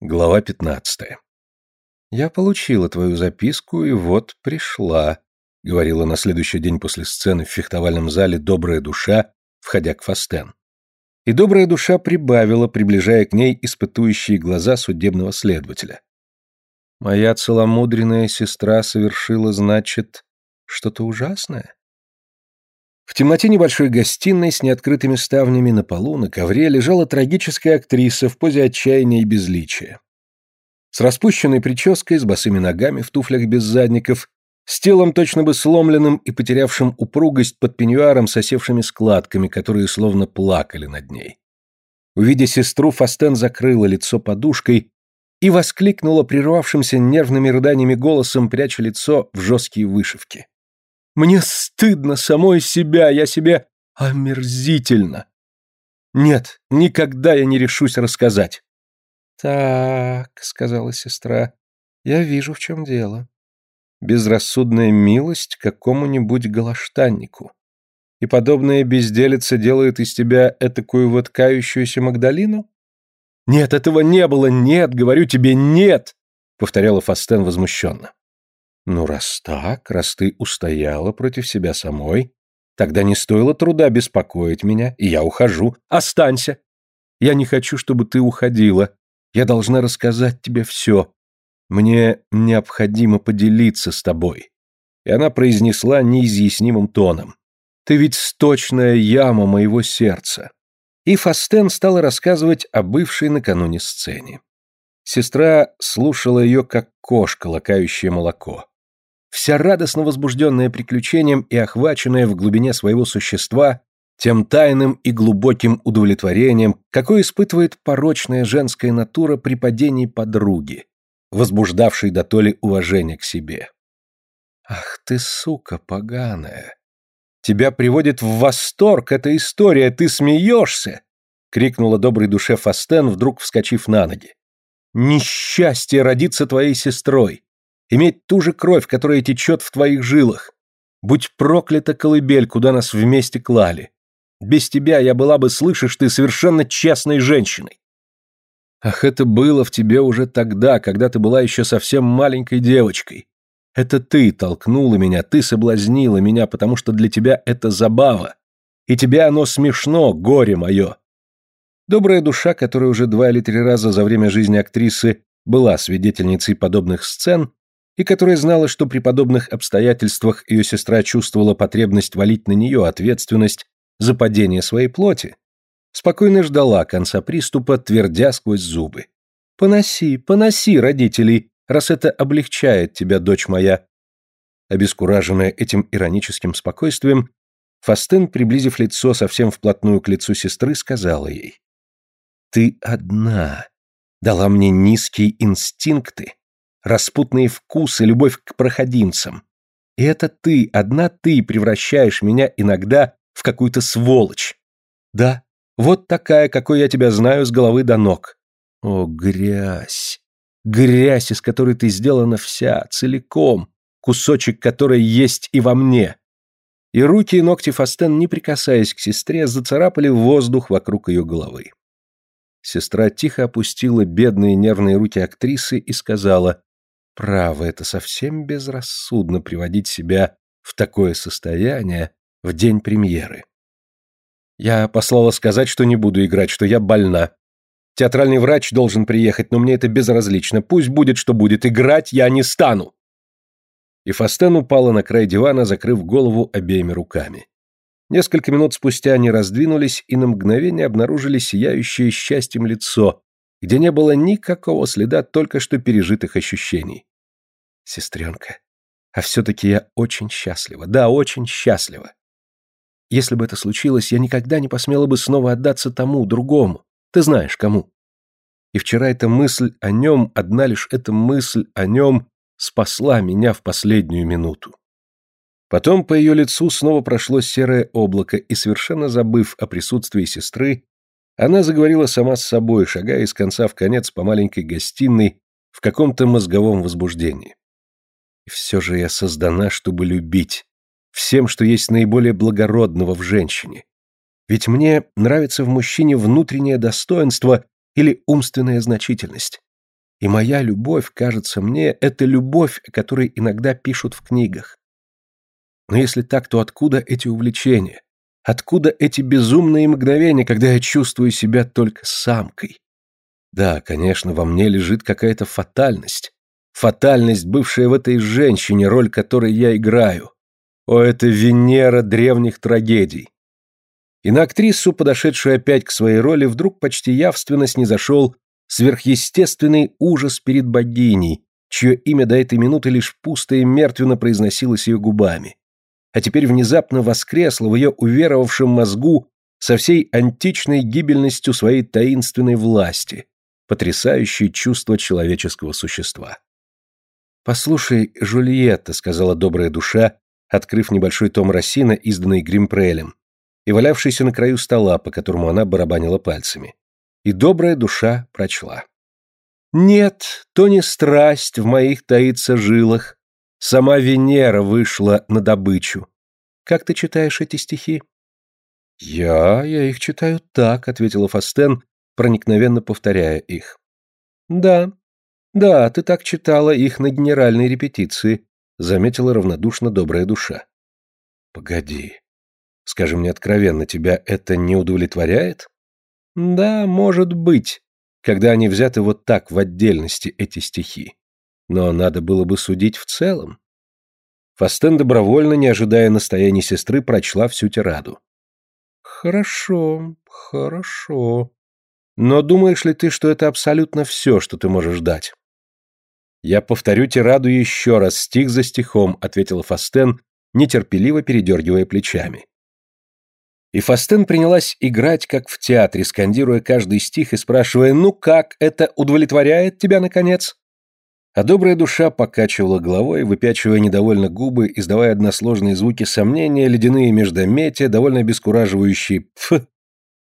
Глава 15. «Я получила твою записку и вот пришла», — говорила на следующий день после сцены в фехтовальном зале добрая душа, входя к Фастен. И добрая душа прибавила, приближая к ней испытующие глаза судебного следователя. «Моя целомудренная сестра совершила, значит, что-то ужасное?» В темноте небольшой гостиной с неоткрытыми ставнями на полу на ковре лежала трагическая актриса в позе отчаяния и безличия. С распущенной прической, с босыми ногами в туфлях без задников, с телом точно бы сломленным и потерявшим упругость под пеньюаром с осевшими складками, которые словно плакали над ней. Увидя сестру, Фастен закрыла лицо подушкой и воскликнула прервавшимся нервными рыданиями голосом, пряча лицо в жесткие вышивки. Мне стыдно самой себя, я себе омерзительно. Нет, никогда я не решусь рассказать. Так, сказала сестра, я вижу, в чем дело. Безрассудная милость какому-нибудь галаштаннику. И подобная безделица делает из тебя этакую вот кающуюся Магдалину? Нет, этого не было, нет, говорю тебе, нет, повторяла Фастен возмущенно. Ну, раз так, раз ты устояла против себя самой, тогда не стоило труда беспокоить меня, и я ухожу. Останься. Я не хочу, чтобы ты уходила. Я должна рассказать тебе все. Мне необходимо поделиться с тобой. И она произнесла неизъяснимым тоном. Ты ведь сточная яма моего сердца. И Фастен стала рассказывать о бывшей накануне сцене. Сестра слушала ее, как кошка, лакающая молоко вся радостно возбужденная приключением и охваченная в глубине своего существа тем тайным и глубоким удовлетворением, какое испытывает порочная женская натура при падении подруги, возбуждавшей до толи уважение к себе. «Ах ты, сука поганая! Тебя приводит в восторг эта история, ты смеешься!» — крикнула доброй душе Фастен, вдруг вскочив на ноги. «Несчастье родиться твоей сестрой! Иметь ту же кровь, которая течет в твоих жилах. Будь проклята колыбель, куда нас вместе клали. Без тебя я была бы, слышишь ты, совершенно честной женщиной. Ах, это было в тебе уже тогда, когда ты была еще совсем маленькой девочкой. Это ты толкнула меня, ты соблазнила меня, потому что для тебя это забава. И тебе оно смешно, горе мое. Добрая душа, которая уже два или три раза за время жизни актрисы была свидетельницей подобных сцен, и которая знала, что при подобных обстоятельствах ее сестра чувствовала потребность валить на нее ответственность за падение своей плоти, спокойно ждала конца приступа, твердя сквозь зубы. «Поноси, поноси родителей, раз это облегчает тебя, дочь моя». Обескураженная этим ироническим спокойствием, Фастен, приблизив лицо совсем вплотную к лицу сестры, сказала ей. «Ты одна дала мне низкие инстинкты, распутные вкусы, любовь к проходимцам. И это ты, одна ты превращаешь меня иногда в какую-то сволочь. Да, вот такая, какой я тебя знаю с головы до ног. О, грязь! Грязь, из которой ты сделана вся, целиком, кусочек которой есть и во мне. И руки и ногти Фастен, не прикасаясь к сестре, зацарапали воздух вокруг ее головы. Сестра тихо опустила бедные нервные руки актрисы и сказала Право, это совсем безрассудно приводить себя в такое состояние в день премьеры. Я послала сказать, что не буду играть, что я больна. Театральный врач должен приехать, но мне это безразлично. Пусть будет, что будет. Играть я не стану. И Фастен упала на край дивана, закрыв голову обеими руками. Несколько минут спустя они раздвинулись и на мгновение обнаружили сияющее счастьем лицо, где не было никакого следа только что пережитых ощущений. Сестренка, а все-таки я очень счастлива, да, очень счастлива. Если бы это случилось, я никогда не посмела бы снова отдаться тому, другому. Ты знаешь, кому. И вчера эта мысль о нем, одна лишь эта мысль о нем спасла меня в последнюю минуту. Потом по ее лицу снова прошло серое облако, и, совершенно забыв о присутствии сестры, она заговорила сама с собой, шагая из конца в конец по маленькой гостиной в каком-то мозговом возбуждении. И все же я создана, чтобы любить, всем, что есть наиболее благородного в женщине. Ведь мне нравится в мужчине внутреннее достоинство или умственная значительность. И моя любовь, кажется мне, это любовь, о которой иногда пишут в книгах. Но если так, то откуда эти увлечения? Откуда эти безумные мгновения, когда я чувствую себя только самкой? Да, конечно, во мне лежит какая-то фатальность. Фатальность, бывшая в этой женщине, роль которой я играю. О, это Венера древних трагедий. И на актрису, подошедшую опять к своей роли, вдруг почти явственно снизошел сверхъестественный ужас перед богиней, чье имя до этой минуты лишь пусто и мертвенно произносилось ее губами. А теперь внезапно воскресло в ее уверовавшем мозгу со всей античной гибельностью своей таинственной власти, потрясающее чувство человеческого существа. «Послушай, Жульетта», — сказала добрая душа, открыв небольшой том Рассина, изданный Гримпрелем, и валявшийся на краю стола, по которому она барабанила пальцами. И добрая душа прочла. «Нет, то не страсть в моих таится жилах. Сама Венера вышла на добычу. Как ты читаешь эти стихи?» «Я... я их читаю так», — ответила Фастен, проникновенно повторяя их. «Да, да, ты так читала их на генеральной репетиции», заметила равнодушно добрая душа. «Погоди. Скажи мне откровенно, тебя это не удовлетворяет?» «Да, может быть, когда они взяты вот так в отдельности, эти стихи. Но надо было бы судить в целом». Фастен добровольно, не ожидая настояния сестры, прочла всю тираду. «Хорошо, хорошо», но думаешь ли ты, что это абсолютно все, что ты можешь дать? Я повторю тираду еще раз, стих за стихом, ответила Фастен, нетерпеливо передергивая плечами. И Фастен принялась играть, как в театре, скандируя каждый стих и спрашивая, «Ну как, это удовлетворяет тебя, наконец?» А добрая душа покачивала головой, выпячивая недовольно губы, издавая односложные звуки сомнения, ледяные междометия, довольно обескураживающие «пф»,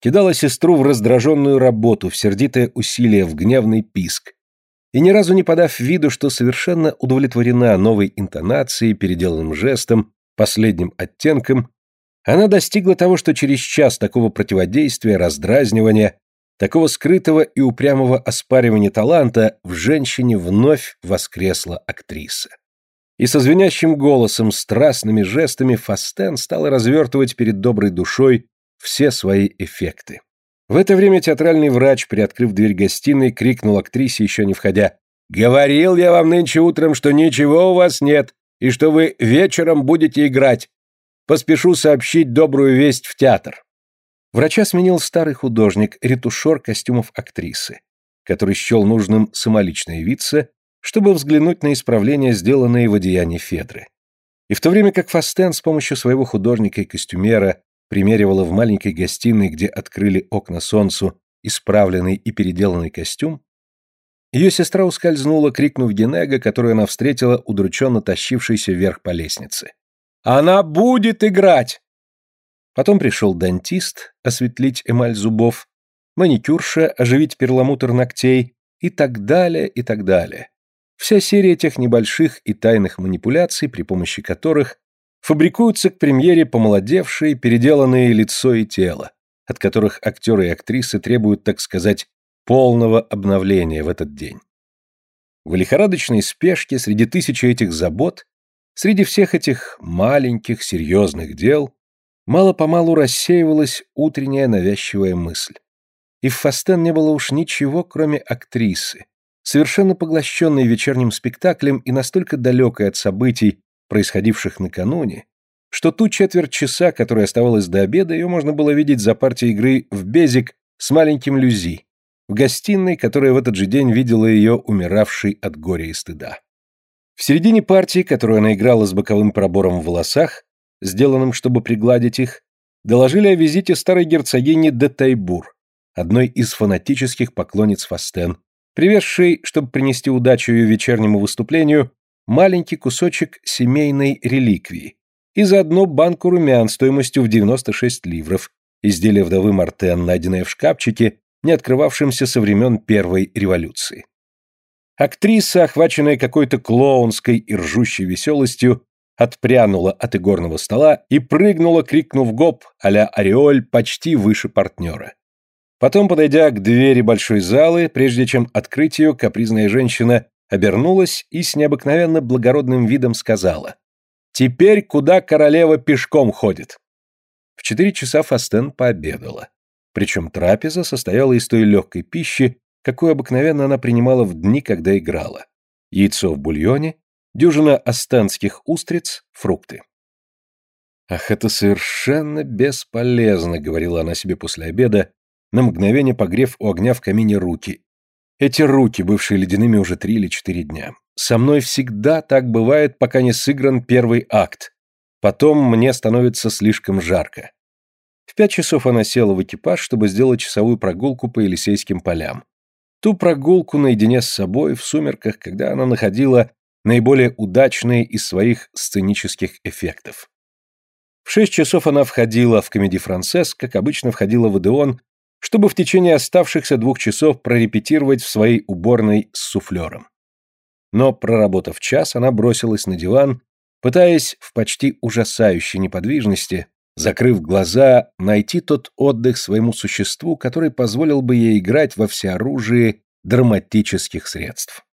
кидала сестру в раздраженную работу, в сердитое усилие, в гневный писк. И ни разу не подав виду, что совершенно удовлетворена новой интонацией, переделанным жестом, последним оттенком, она достигла того, что через час такого противодействия, раздразнивания, такого скрытого и упрямого оспаривания таланта в женщине вновь воскресла актриса. И со звенящим голосом, страстными жестами Фастен стала развертывать перед доброй душой все свои эффекты. В это время театральный врач, приоткрыв дверь гостиной, крикнул актрисе, еще не входя, «Говорил я вам нынче утром, что ничего у вас нет, и что вы вечером будете играть. Поспешу сообщить добрую весть в театр». Врача сменил старый художник, ретушер костюмов актрисы, который счел нужным самолично явиться, чтобы взглянуть на исправления, сделанные в одеянии Федры. И в то время как Фастен с помощью своего художника и костюмера примеривала в маленькой гостиной, где открыли окна солнцу, исправленный и переделанный костюм, ее сестра ускользнула, крикнув Генега, которую она встретила, удрученно тащившейся вверх по лестнице. «Она будет играть!» Потом пришел дантист, осветлить эмаль зубов, маникюрша, оживить перламутр ногтей и так далее, и так далее. Вся серия тех небольших и тайных манипуляций, при помощи которых фабрикуются к премьере помолодевшие, переделанные лицо и тело, от которых актеры и актрисы требуют, так сказать, полного обновления в этот день. В лихорадочной спешке среди тысячи этих забот, среди всех этих маленьких серьезных дел, мало-помалу рассеивалась утренняя навязчивая мысль. И в Фастен не было уж ничего, кроме актрисы, совершенно поглощенной вечерним спектаклем и настолько далекой от событий, происходивших накануне, что ту четверть часа, которая оставалась до обеда, ее можно было видеть за партией игры в безик с маленьким Люзи, в гостиной, которая в этот же день видела ее умиравшей от горя и стыда. В середине партии, которую она играла с боковым пробором в волосах, сделанным, чтобы пригладить их, доложили о визите старой герцогини де Тайбур, одной из фанатических поклонниц Фастен, привезшей, чтобы принести удачу ее вечернему выступлению, маленький кусочек семейной реликвии и заодно банку румян стоимостью в 96 ливров, изделие вдовы Мартен, найденное в шкафчике, не открывавшемся со времен Первой революции. Актриса, охваченная какой-то клоунской и ржущей веселостью, отпрянула от игорного стола и прыгнула, крикнув гоп а-ля ореоль почти выше партнера. Потом, подойдя к двери большой залы, прежде чем открыть ее, капризная женщина обернулась и с необыкновенно благородным видом сказала «Теперь куда королева пешком ходит?» В четыре часа Фастен пообедала. Причем трапеза состояла из той легкой пищи, какую обыкновенно она принимала в дни, когда играла. Яйцо в бульоне, дюжина астенских устриц, фрукты. «Ах, это совершенно бесполезно», — говорила она себе после обеда, на мгновение погрев у огня в камине руки. Эти руки, бывшие ледяными уже три или четыре дня. Со мной всегда так бывает, пока не сыгран первый акт. Потом мне становится слишком жарко. В пять часов она села в экипаж, чтобы сделать часовую прогулку по Елисейским полям. Ту прогулку наедине с собой в сумерках, когда она находила наиболее удачные из своих сценических эффектов. В шесть часов она входила в комедий «Францесс», как обычно входила в Одеон, чтобы в течение оставшихся двух часов прорепетировать в своей уборной с суфлером. Но, проработав час, она бросилась на диван, пытаясь в почти ужасающей неподвижности, закрыв глаза, найти тот отдых своему существу, который позволил бы ей играть во всеоружии драматических средств.